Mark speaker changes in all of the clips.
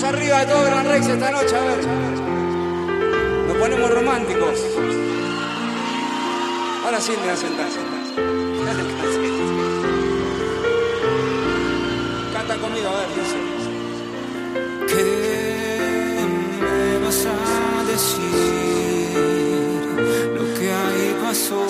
Speaker 1: de todo Gran Rex esta noche, a ver. Nos ponemos románticos. Ahora sí, me sentar. Canta conmigo, a ver, dice.
Speaker 2: ¿Qué me vas a decir? Lo que ahí pasó,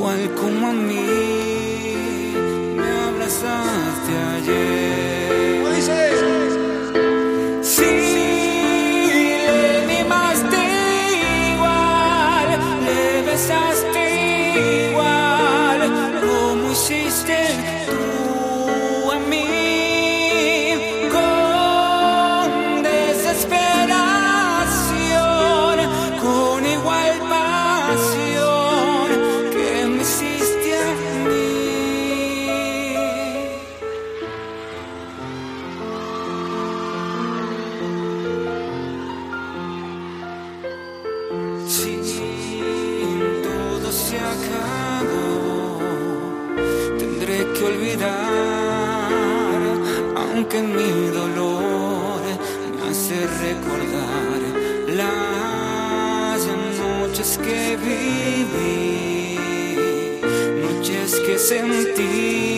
Speaker 2: igual como a mí me abrazaste ayer. Aunque mi dolor me hace recordar las noches que viví, noches que sentí